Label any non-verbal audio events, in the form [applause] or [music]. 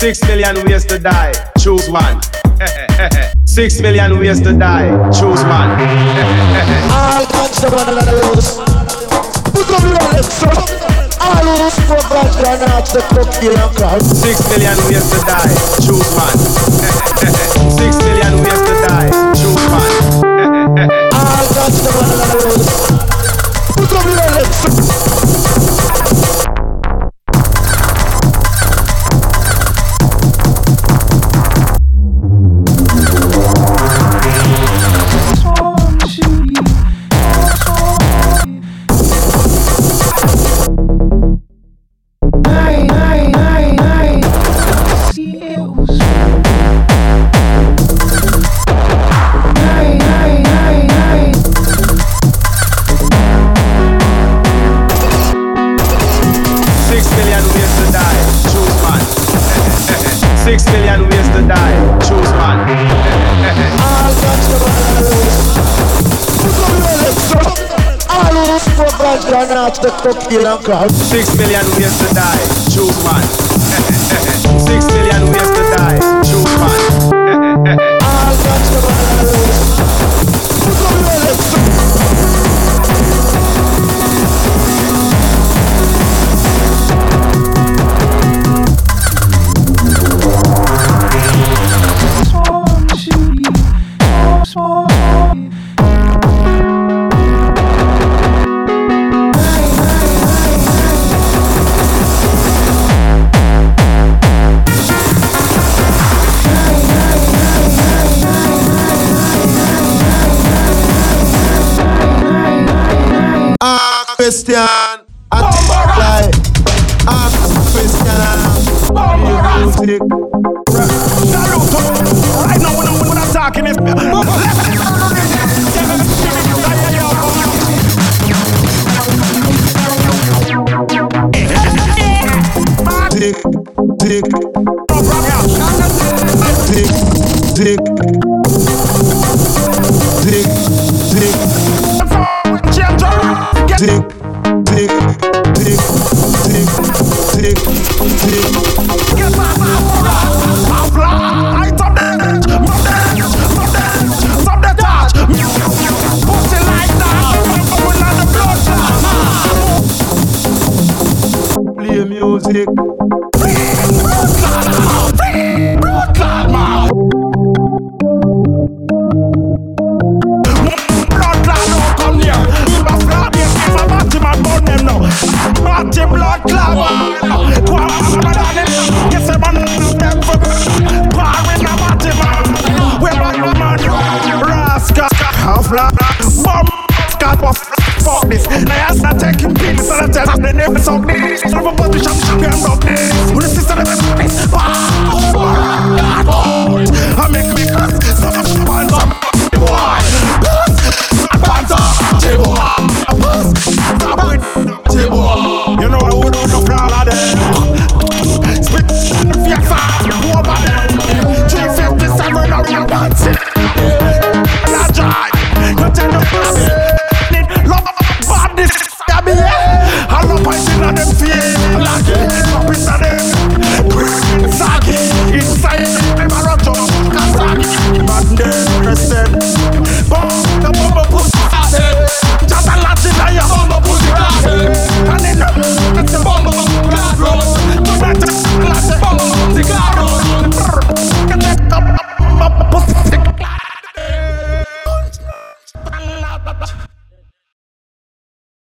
Six million ways to die, choose one. [laughs] Six million ways to die, choose one. [laughs] All guns are running on the roads. Six million ways to die, choose [laughs] one. Ways to die, choose one. [laughs] Six million ways to die, choose one. All. All. Six million ways to die, choose one. [laughs] Six million ways to die, Christian. I Ah, Christian. Music. Right now when I'm, when I'm talking, it's Dick, dick, dick, dick, dick, music. Bishop, champion of me